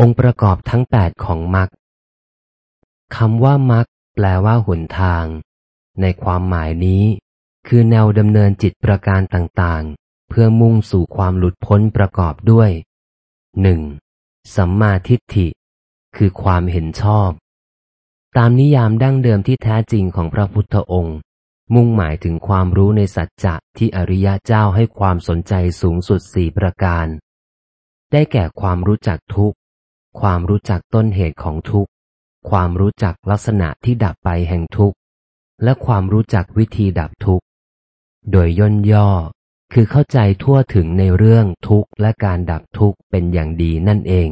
องค์ประกอบทั้งแปดของมรรคคำว่ามรรคแปลว่าหนทาง ในความหมายนี้ คือแนวดำเนินจิตประการต่างๆ เพื่อมุ่งสู่ความหลุดพ้นประกอบด้วยหนึ่งสัมมาทิฏฐิ คือความเห็นชอบ ตามนิยามดั้งเดิมที่แท้จริงของพระพุทธองค์ มุ่งหมายถึงความรู้ในสัจจะที่อริยะเจ้าให้ความสนใจสูงสุดสี่ประการ ได้แก่ความรู้จักทุกข์ ความรู้จักต้นเหตุของทุกข์ ความรู้จักลักษณะที่ดับไปแห่งทุกข์ และความรู้จักวิธีดับทุกข์ โดยย่นย่อคือเข้าใจทั่วถึงในเรื่องทุกข์และการดับทุกข์เป็นอย่างดีนั่นเอง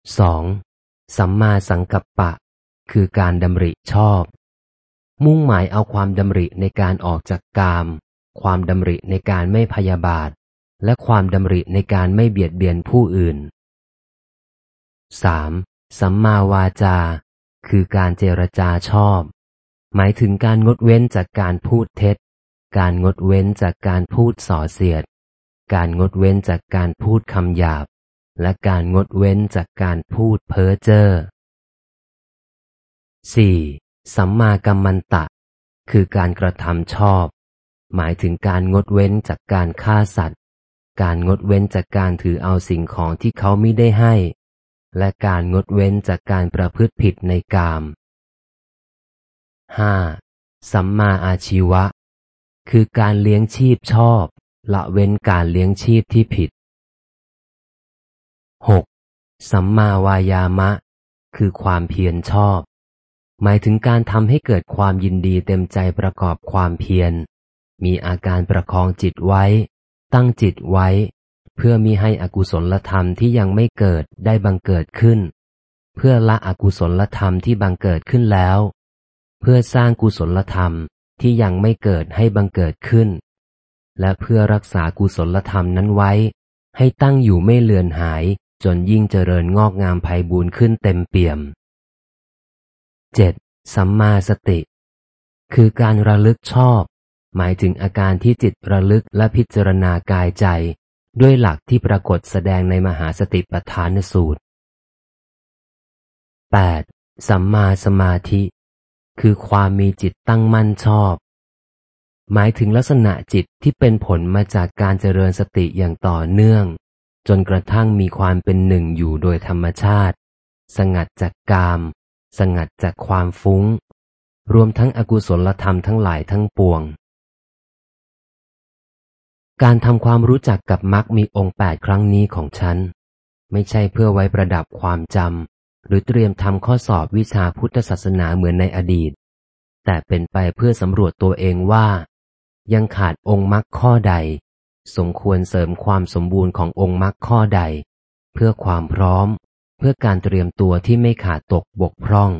2. สัมมาสังกัปปะ คือการดำริชอบ มุ่งหมายเอาความดำริในการออกจากกาม ความดำริในการไม่พยาบาท และความดำริในการไม่เบียดเบียนผู้อื่น 3. สัมมาวาจา คือการเจรจาชอบ หมายถึงการงดเว้นจากการพูดเท็จ การงดเว้นจากการพูดส่อเสียด การงดเว้นจากการพูดคำหยาบ และการงดเว้นจากการพูดเพ้อเจ้อ 4. สัมมากัมมันตะ คือการกระทำชอบ หมายถึงการงดเว้นจากการฆ่าสัตว์ การงดเว้นจากการถือเอาสิ่งของที่เขาไม่ได้ให้ และการงดเว้นจากการประพฤติผิดในกาม 5. สัมมาอาชีวะ คือการเลี้ยงชีพชอบ ละเว้นการเลี้ยงชีพที่ผิด 6. สัมมาวายามะ คือความเพียรชอบ หมายถึงการทำให้เกิดความยินดีเต็มใจประกอบความเพียร มีอาการประคองจิตไว้ ตั้งจิตไว้ เพื่อมีให้อกุศลธรรมที่ยังไม่เกิดได้บังเกิดขึ้น เพื่อละอกุศลธรรมที่บังเกิดขึ้นแล้ว เพื่อสร้างกุศลธรรมที่ยังไม่เกิดให้บังเกิดขึ้น และเพื่อรักษากุศลธรรมนั้นไว้ ให้ตั้งอยู่ไม่เลือนหายจนยิ่งเจริญงอกงามไพบูรณ์ขึ้นเต็มเปี่ยม 7. สัมมาสติ คือการระลึกชอบ หมายถึงอาการที่จิตระลึกและพิจารณากายใจ ด้วยหลักที่ปรากฏแสดงในมหาสติปัฏฐานสูตร 8. สัมมาสมาธิ คือความมีจิตตั้งมั่นชอบ หมายถึงลักษณะจิตที่เป็นผลมาจากการเจริญสติอย่างต่อเนื่อง จนกระทั่งมีความเป็นหนึ่งอยู่โดยธรรมชาติ สงัดจากกาม สงัดจากความฟุ้ง รวมทั้งอกุศลธรรมทั้งหลายทั้งปวง การทำความรู้จักกับมรรคมีองค์แปดครั้งนี้ของฉัน ไม่ใช่เพื่อไว้ประดับความจำหรือเตรียมทำข้อสอบวิชาพุทธศาสนาเหมือนในอดีต แต่เป็นไปเพื่อสำรวจตัวเองว่า ยังขาดองค์มรรคข้อใด สมควรเสริมความสมบูรณ์ขององค์มรรคข้อใด เพื่อความพร้อม เพื่อการเตรียมตัวที่ไม่ขาดตกบกพร่อง